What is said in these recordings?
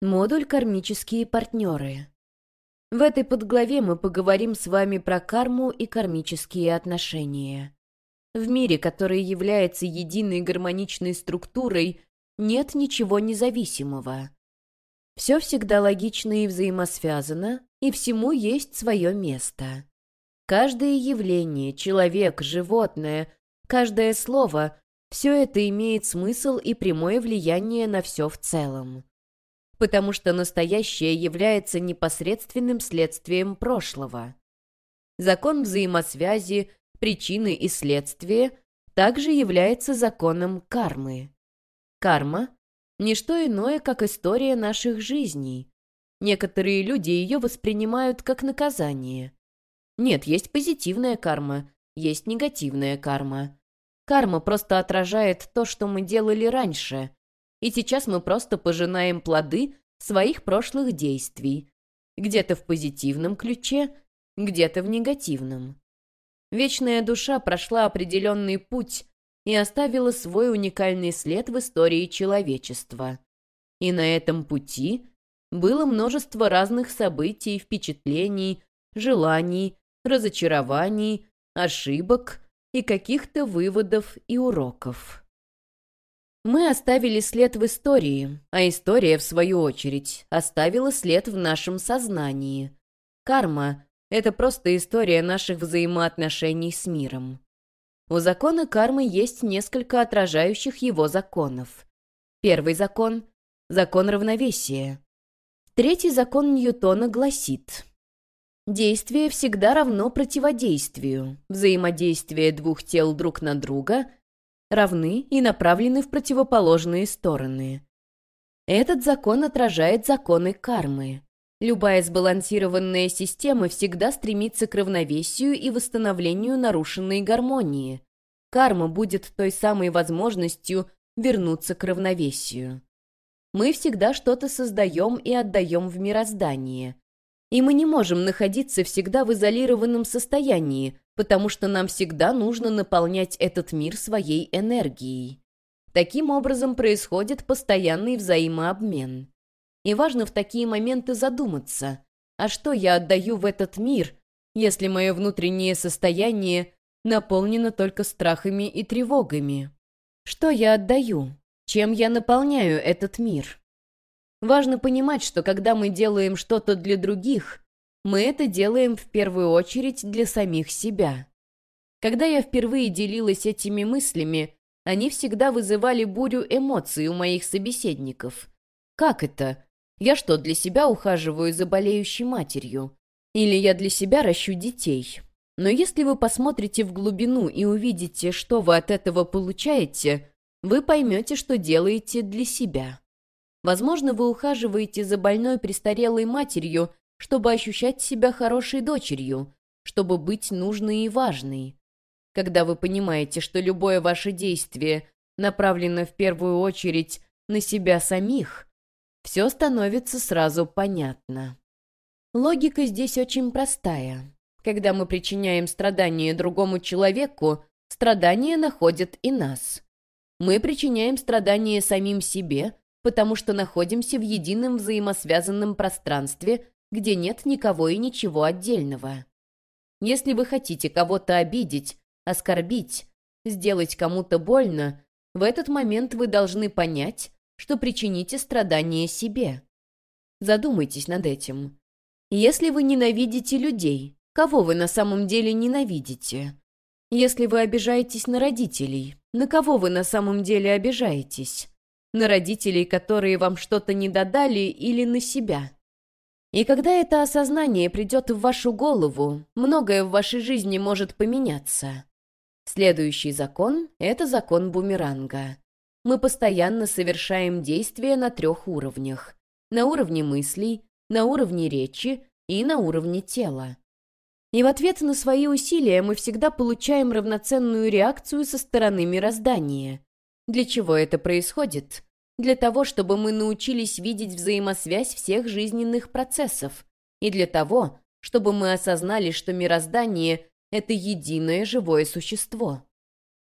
Модуль «Кармические партнеры». В этой подглаве мы поговорим с вами про карму и кармические отношения. В мире, который является единой гармоничной структурой, нет ничего независимого. Все всегда логично и взаимосвязано, и всему есть свое место. Каждое явление, человек, животное, каждое слово – все это имеет смысл и прямое влияние на все в целом потому что настоящее является непосредственным следствием прошлого. Закон взаимосвязи, причины и следствия также является законом кармы. Карма – не что иное, как история наших жизней. Некоторые люди ее воспринимают как наказание. Нет, есть позитивная карма, есть негативная карма. Карма просто отражает то, что мы делали раньше – и сейчас мы просто пожинаем плоды своих прошлых действий, где-то в позитивном ключе, где-то в негативном. Вечная душа прошла определенный путь и оставила свой уникальный след в истории человечества. И на этом пути было множество разных событий, впечатлений, желаний, разочарований, ошибок и каких-то выводов и уроков. Мы оставили след в истории, а история, в свою очередь, оставила след в нашем сознании. Карма — это просто история наших взаимоотношений с миром. У закона кармы есть несколько отражающих его законов. Первый закон — закон равновесия. Третий закон Ньютона гласит Действие всегда равно противодействию. Взаимодействие двух тел друг на друга равны и направлены в противоположные стороны. Этот закон отражает законы кармы. Любая сбалансированная система всегда стремится к равновесию и восстановлению нарушенной гармонии. Карма будет той самой возможностью вернуться к равновесию. Мы всегда что-то создаем и отдаем в мироздание. И мы не можем находиться всегда в изолированном состоянии, потому что нам всегда нужно наполнять этот мир своей энергией. Таким образом происходит постоянный взаимообмен. И важно в такие моменты задуматься, а что я отдаю в этот мир, если мое внутреннее состояние наполнено только страхами и тревогами? Что я отдаю? Чем я наполняю этот мир? Важно понимать, что когда мы делаем что-то для других, мы это делаем в первую очередь для самих себя. Когда я впервые делилась этими мыслями, они всегда вызывали бурю эмоций у моих собеседников. Как это? Я что, для себя ухаживаю за болеющей матерью? Или я для себя ращу детей? Но если вы посмотрите в глубину и увидите, что вы от этого получаете, вы поймете, что делаете для себя. Возможно, вы ухаживаете за больной престарелой матерью чтобы ощущать себя хорошей дочерью, чтобы быть нужной и важной. Когда вы понимаете, что любое ваше действие направлено в первую очередь на себя самих, все становится сразу понятно. Логика здесь очень простая. Когда мы причиняем страдания другому человеку, страдания находят и нас. Мы причиняем страдания самим себе, потому что находимся в едином взаимосвязанном пространстве где нет никого и ничего отдельного. Если вы хотите кого-то обидеть, оскорбить, сделать кому-то больно, в этот момент вы должны понять, что причините страдания себе. Задумайтесь над этим. Если вы ненавидите людей, кого вы на самом деле ненавидите? Если вы обижаетесь на родителей, на кого вы на самом деле обижаетесь? На родителей, которые вам что-то не додали, или на себя? И когда это осознание придет в вашу голову, многое в вашей жизни может поменяться. Следующий закон — это закон бумеранга. Мы постоянно совершаем действия на трех уровнях. На уровне мыслей, на уровне речи и на уровне тела. И в ответ на свои усилия мы всегда получаем равноценную реакцию со стороны мироздания. Для чего это происходит? Для того, чтобы мы научились видеть взаимосвязь всех жизненных процессов, и для того, чтобы мы осознали, что мироздание — это единое живое существо.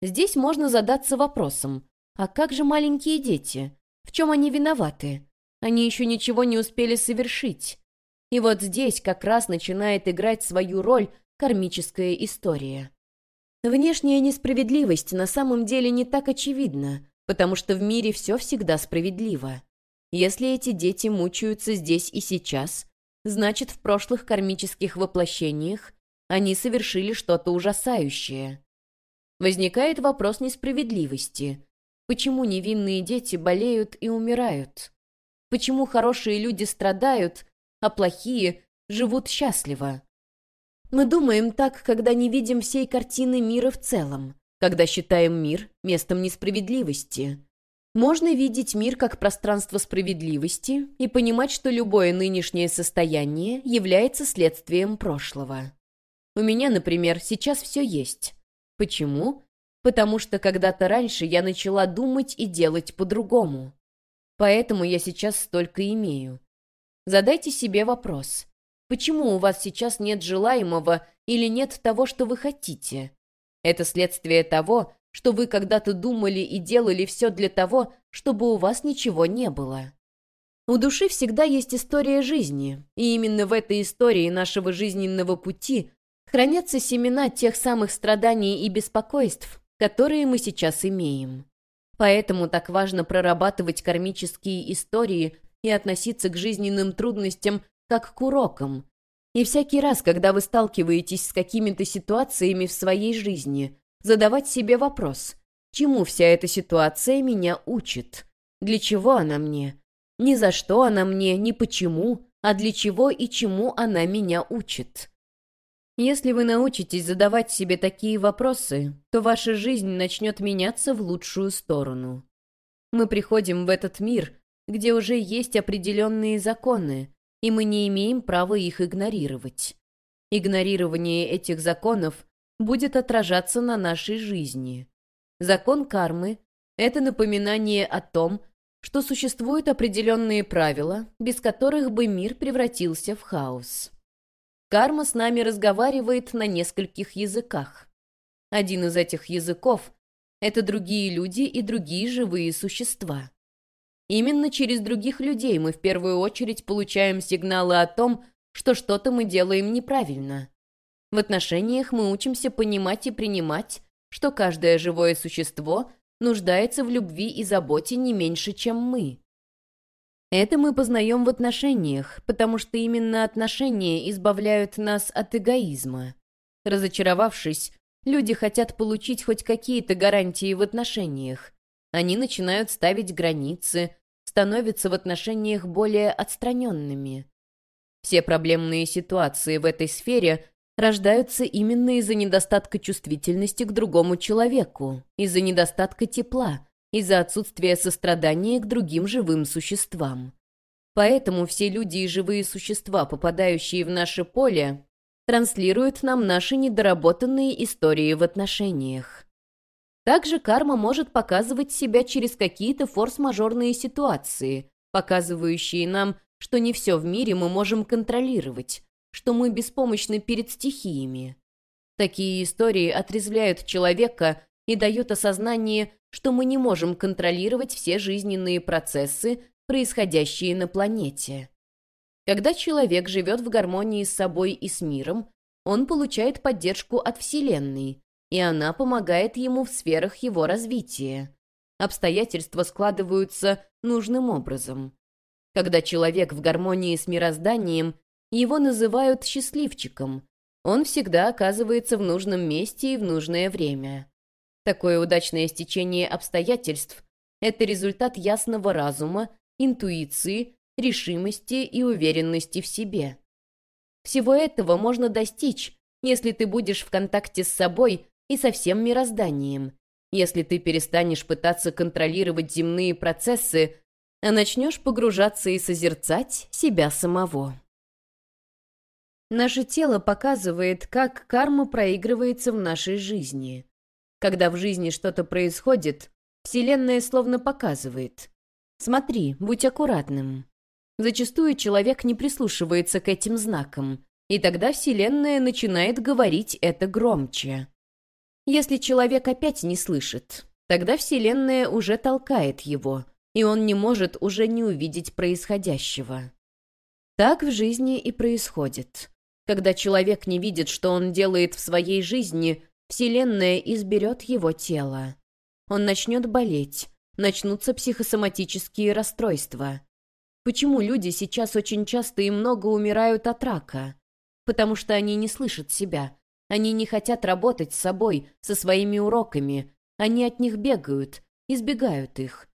Здесь можно задаться вопросом, а как же маленькие дети? В чем они виноваты? они еще ничего не успели совершить. И вот здесь как раз начинает играть свою роль кармическая история. Внешняя несправедливость на самом деле не так очевидна, потому что в мире все всегда справедливо. Если эти дети мучаются здесь и сейчас, значит, в прошлых кармических воплощениях они совершили что-то ужасающее. Возникает вопрос несправедливости. Почему невинные дети болеют и умирают? Почему хорошие люди страдают, а плохие живут счастливо? Мы думаем так, когда не видим всей картины мира в целом, когда считаем мир местом несправедливости. Можно видеть мир как пространство справедливости и понимать, что любое нынешнее состояние является следствием прошлого. У меня, например, сейчас все есть. Почему? Потому что когда-то раньше я начала думать и делать по-другому. Поэтому я сейчас столько имею. Задайте себе вопрос. Почему у вас сейчас нет желаемого или нет того, что вы хотите? Это следствие того, что вы когда-то думали и делали все для того, чтобы у вас ничего не было. У души всегда есть история жизни, и именно в этой истории нашего жизненного пути хранятся семена тех самых страданий и беспокойств, которые мы сейчас имеем. Поэтому так важно прорабатывать кармические истории и относиться к жизненным трудностям как к урокам. И всякий раз, когда вы сталкиваетесь с какими-то ситуациями в своей жизни, задавать себе вопрос, чему вся эта ситуация меня учит? Для чего она мне? Ни за что она мне, ни почему, а для чего и чему она меня учит? Если вы научитесь задавать себе такие вопросы, то ваша жизнь начнет меняться в лучшую сторону. Мы приходим в этот мир, где уже есть определенные законы, и мы не имеем права их игнорировать. Игнорирование этих законов будет отражаться на нашей жизни. Закон кармы — это напоминание о том, что существуют определенные правила, без которых бы мир превратился в хаос. Карма с нами разговаривает на нескольких языках. Один из этих языков — это другие люди и другие живые существа. Именно через других людей мы в первую очередь получаем сигналы о том, что что-то мы делаем неправильно. В отношениях мы учимся понимать и принимать, что каждое живое существо нуждается в любви и заботе не меньше, чем мы. Это мы познаем в отношениях, потому что именно отношения избавляют нас от эгоизма. Разочаровавшись, люди хотят получить хоть какие-то гарантии в отношениях. Они начинают ставить границы, становятся в отношениях более отстраненными. Все проблемные ситуации в этой сфере рождаются именно из-за недостатка чувствительности к другому человеку, из-за недостатка тепла, из-за отсутствия сострадания к другим живым существам. Поэтому все люди и живые существа, попадающие в наше поле, транслируют нам наши недоработанные истории в отношениях. Также карма может показывать себя через какие-то форс-мажорные ситуации, показывающие нам, что не все в мире мы можем контролировать, что мы беспомощны перед стихиями. Такие истории отрезвляют человека и дают осознание, что мы не можем контролировать все жизненные процессы, происходящие на планете. Когда человек живет в гармонии с собой и с миром, он получает поддержку от Вселенной, и она помогает ему в сферах его развития. Обстоятельства складываются нужным образом. Когда человек в гармонии с мирозданием, его называют счастливчиком. Он всегда оказывается в нужном месте и в нужное время. Такое удачное стечение обстоятельств – это результат ясного разума, интуиции, решимости и уверенности в себе. Всего этого можно достичь, если ты будешь в контакте с собой и со всем мирозданием, если ты перестанешь пытаться контролировать земные процессы, а начнешь погружаться и созерцать себя самого. Наше тело показывает, как карма проигрывается в нашей жизни. Когда в жизни что-то происходит, Вселенная словно показывает. Смотри, будь аккуратным. Зачастую человек не прислушивается к этим знакам, и тогда Вселенная начинает говорить это громче. Если человек опять не слышит, тогда Вселенная уже толкает его. и он не может уже не увидеть происходящего. Так в жизни и происходит. Когда человек не видит, что он делает в своей жизни, Вселенная изберет его тело. Он начнет болеть, начнутся психосоматические расстройства. Почему люди сейчас очень часто и много умирают от рака? Потому что они не слышат себя. Они не хотят работать с собой, со своими уроками. Они от них бегают, избегают их.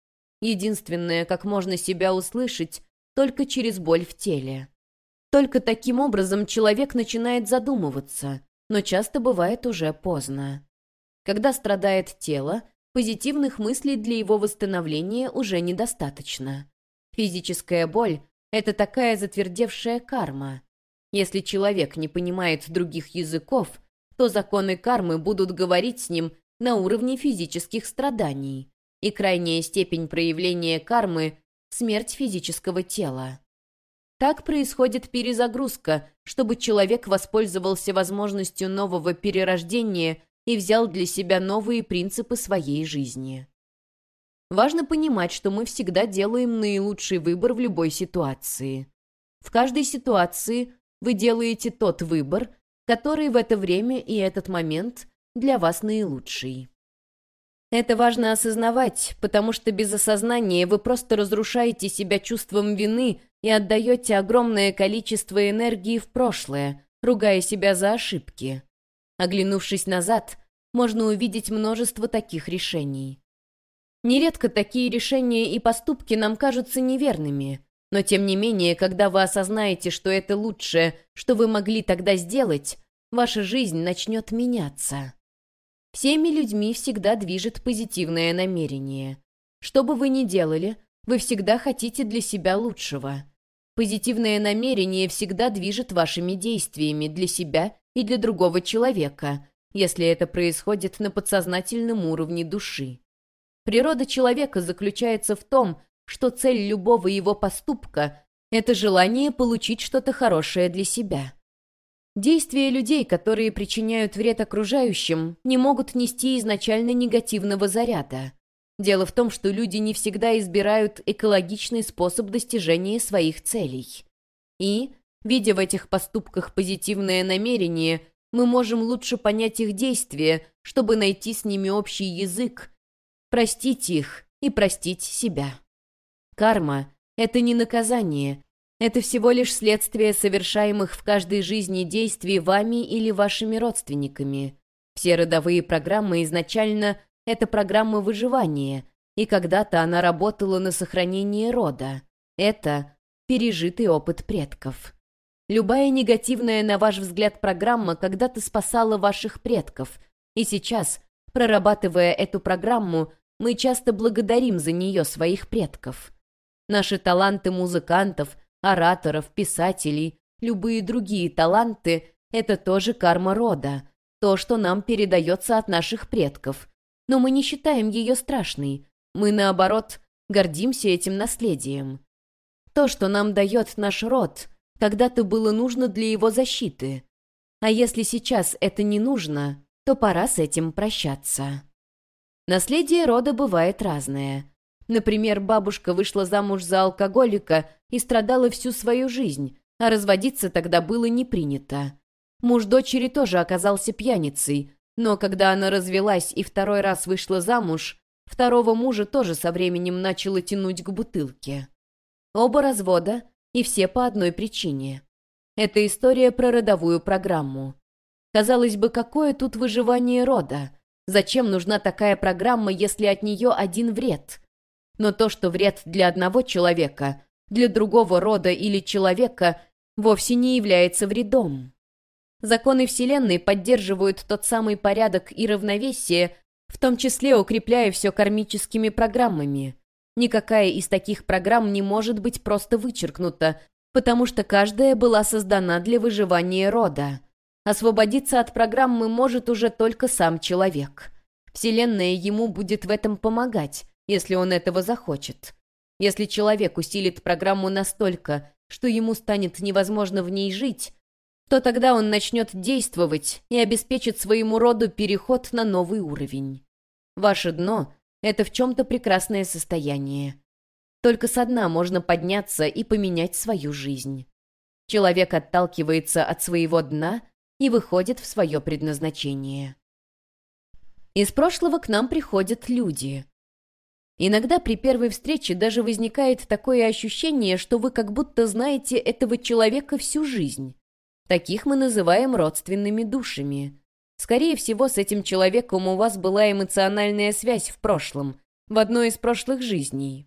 Единственное, как можно себя услышать, только через боль в теле. Только таким образом человек начинает задумываться, но часто бывает уже поздно. Когда страдает тело, позитивных мыслей для его восстановления уже недостаточно. Физическая боль – это такая затвердевшая карма. Если человек не понимает других языков, то законы кармы будут говорить с ним на уровне физических страданий, и крайняя степень проявления кармы – смерть физического тела. Так происходит перезагрузка, чтобы человек воспользовался возможностью нового перерождения и взял для себя новые принципы своей жизни. Важно понимать, что мы всегда делаем наилучший выбор в любой ситуации. В каждой ситуации вы делаете тот выбор, который в это время и этот момент для вас наилучший. Это важно осознавать, потому что без осознания вы просто разрушаете себя чувством вины и отдаете огромное количество энергии в прошлое, ругая себя за ошибки. Оглянувшись назад, можно увидеть множество таких решений. Нередко такие решения и поступки нам кажутся неверными, но тем не менее, когда вы осознаете, что это лучшее, что вы могли тогда сделать, ваша жизнь начнет меняться. Всеми людьми всегда движет позитивное намерение. Что бы вы ни делали, вы всегда хотите для себя лучшего. Позитивное намерение всегда движет вашими действиями для себя и для другого человека, если это происходит на подсознательном уровне души. Природа человека заключается в том, что цель любого его поступка – это желание получить что-то хорошее для себя. Действия людей, которые причиняют вред окружающим, не могут нести изначально негативного заряда. Дело в том, что люди не всегда избирают экологичный способ достижения своих целей. И, видя в этих поступках позитивное намерение, мы можем лучше понять их действия, чтобы найти с ними общий язык, простить их и простить себя. Карма — это не наказание, это всего лишь следствие совершаемых в каждой жизни действий вами или вашими родственниками. Все родовые программы изначально — это программа выживания, и когда-то она работала на сохранение рода. Это пережитый опыт предков. Любая негативная, на ваш взгляд, программа когда-то спасала ваших предков, и сейчас, прорабатывая эту программу, мы часто благодарим за нее своих предков. Наши таланты музыкантов — ораторов, писателей, любые другие таланты — это тоже карма рода, то, что нам передается от наших предков. Но мы не считаем ее страшной. Мы, наоборот, гордимся этим наследием. То, что нам дает наш род, когда-то было нужно для его защиты. А если сейчас это не нужно, то пора с этим прощаться. Наследие рода бывает разное. Например, бабушка вышла замуж за алкоголика и страдала всю свою жизнь, а разводиться тогда было не принято. Муж дочери тоже оказался пьяницей, но когда она развелась и второй раз вышла замуж, второго мужа тоже со временем начало тянуть к бутылке. Оба развода, и все по одной причине. Это история про родовую программу. Казалось бы, какое тут выживание рода? Зачем нужна такая программа, если от нее один вред? Но то, что вред для одного человека, для другого рода или человека, вовсе не является вредом. Законы Вселенной поддерживают тот самый порядок и равновесие, в том числе укрепляя все кармическими программами. Никакая из таких программ не может быть просто вычеркнута, потому что каждая была создана для выживания рода. Освободиться от программы может уже только сам человек. Вселенная ему будет в этом помогать, если он этого захочет. Если человек усилит программу настолько, что ему станет невозможно в ней жить, то тогда он начнет действовать и обеспечит своему роду переход на новый уровень. Ваше дно — это в чем-то прекрасное состояние. Только со дна можно подняться и поменять свою жизнь. Человек отталкивается от своего дна и выходит в свое предназначение. Из прошлого к нам приходят люди. Иногда при первой встрече даже возникает такое ощущение, что вы как будто знаете этого человека всю жизнь. Таких мы называем родственными душами. Скорее всего, с этим человеком у вас была эмоциональная связь в прошлом, в одной из прошлых жизней.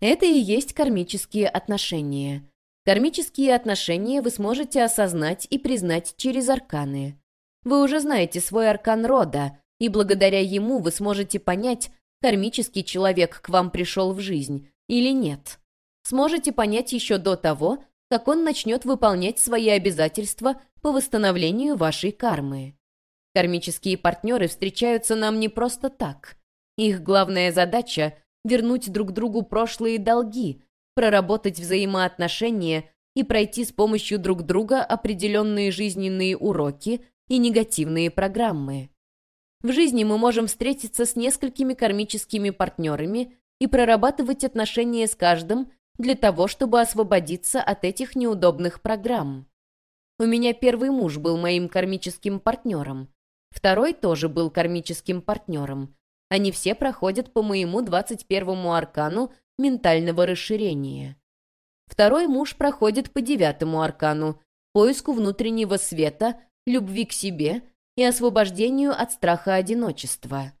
Это и есть кармические отношения. Кармические отношения вы сможете осознать и признать через арканы. Вы уже знаете свой аркан рода, и благодаря ему вы сможете понять, кармический человек к вам пришел в жизнь или нет. Сможете понять еще до того, как он начнет выполнять свои обязательства по восстановлению вашей кармы. Кармические партнеры встречаются нам не просто так. Их главная задача — вернуть друг другу прошлые долги, проработать взаимоотношения и пройти с помощью друг друга определенные жизненные уроки и негативные программы. В жизни мы можем встретиться с несколькими кармическими партнерами и прорабатывать отношения с каждым для того, чтобы освободиться от этих неудобных программ. У меня первый муж был моим кармическим партнером. Второй тоже был кармическим партнером. Они все проходят по моему 21-му аркану ментального расширения. Второй муж проходит по девятому аркану, поиску внутреннего света, любви к себе – и освобождению от страха одиночества.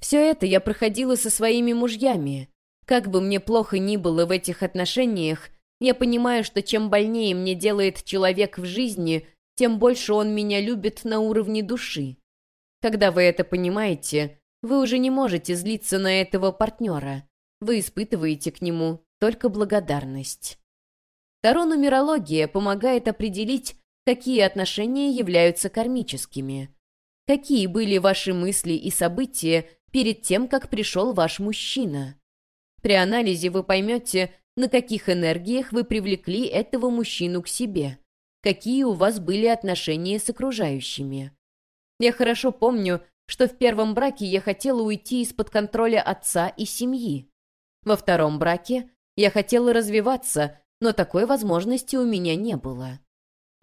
Все это я проходила со своими мужьями. Как бы мне плохо ни было в этих отношениях, я понимаю, что чем больнее мне делает человек в жизни, тем больше он меня любит на уровне души. Когда вы это понимаете, вы уже не можете злиться на этого партнера. Вы испытываете к нему только благодарность. Таро нумерология помогает определить, Какие отношения являются кармическими? Какие были ваши мысли и события перед тем, как пришел ваш мужчина? При анализе вы поймете, на каких энергиях вы привлекли этого мужчину к себе, какие у вас были отношения с окружающими. Я хорошо помню, что в первом браке я хотела уйти из-под контроля отца и семьи. Во втором браке я хотела развиваться, но такой возможности у меня не было.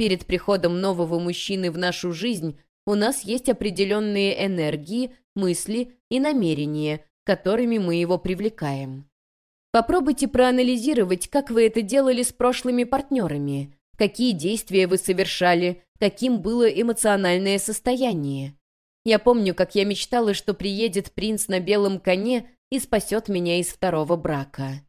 Перед приходом нового мужчины в нашу жизнь у нас есть определенные энергии, мысли и намерения, которыми мы его привлекаем. Попробуйте проанализировать, как вы это делали с прошлыми партнерами, какие действия вы совершали, каким было эмоциональное состояние. Я помню, как я мечтала, что приедет принц на белом коне и спасет меня из второго брака.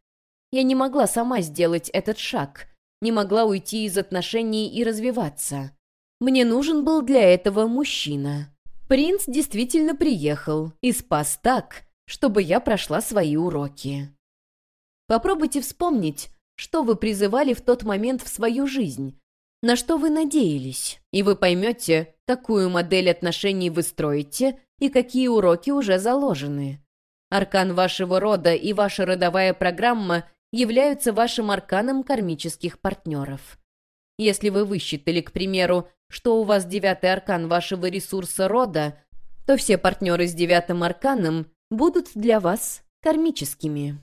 Я не могла сама сделать этот шаг, не могла уйти из отношений и развиваться. Мне нужен был для этого мужчина. Принц действительно приехал и спас так, чтобы я прошла свои уроки. Попробуйте вспомнить, что вы призывали в тот момент в свою жизнь, на что вы надеялись, и вы поймете, какую модель отношений вы строите и какие уроки уже заложены. Аркан вашего рода и ваша родовая программа являются вашим арканом кармических партнеров. Если вы высчитали, к примеру, что у вас девятый аркан вашего ресурса рода, то все партнеры с девятым арканом будут для вас кармическими.